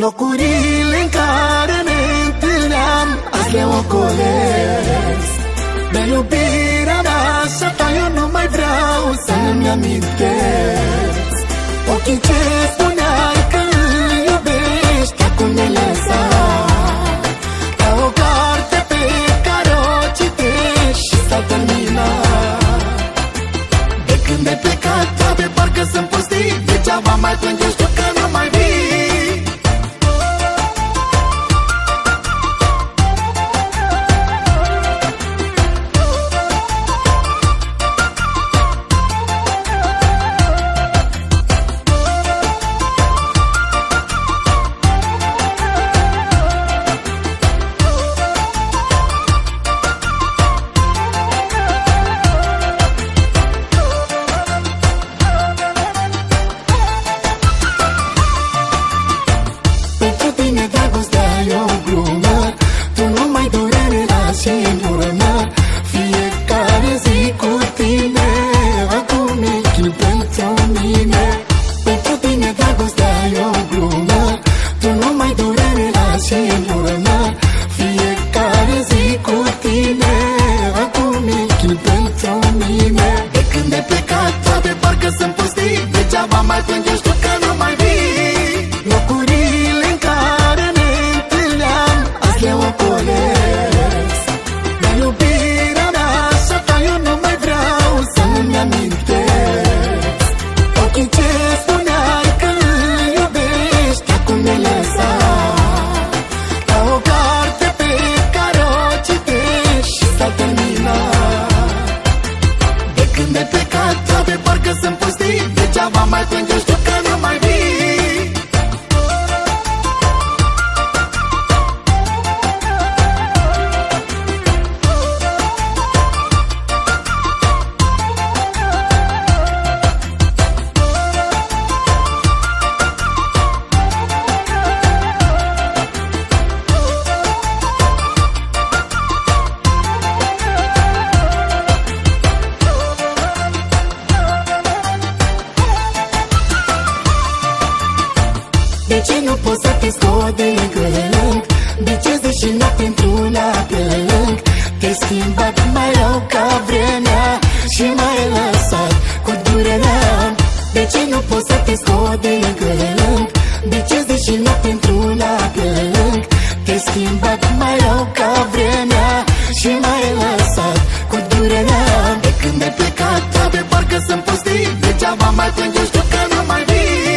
Locurile în care ne întâlneam Azi le ocolesc. De iubirea mea și ta eu nu mai vreau Să-mi amintesc. Ochii ce That. Zile pentru lagrâng Te-ai schimbat mai rău ca vremea Și mai ai lăsat cu durerea. De când ai plecat, de parcă sunt pustii Degeaba mai plâng, eu știu că nu mai vii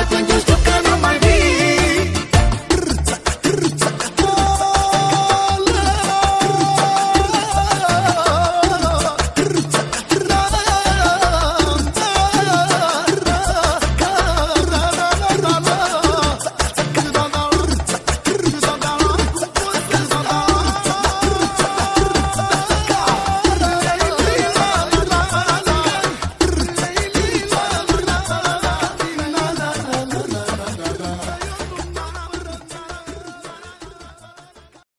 heart and just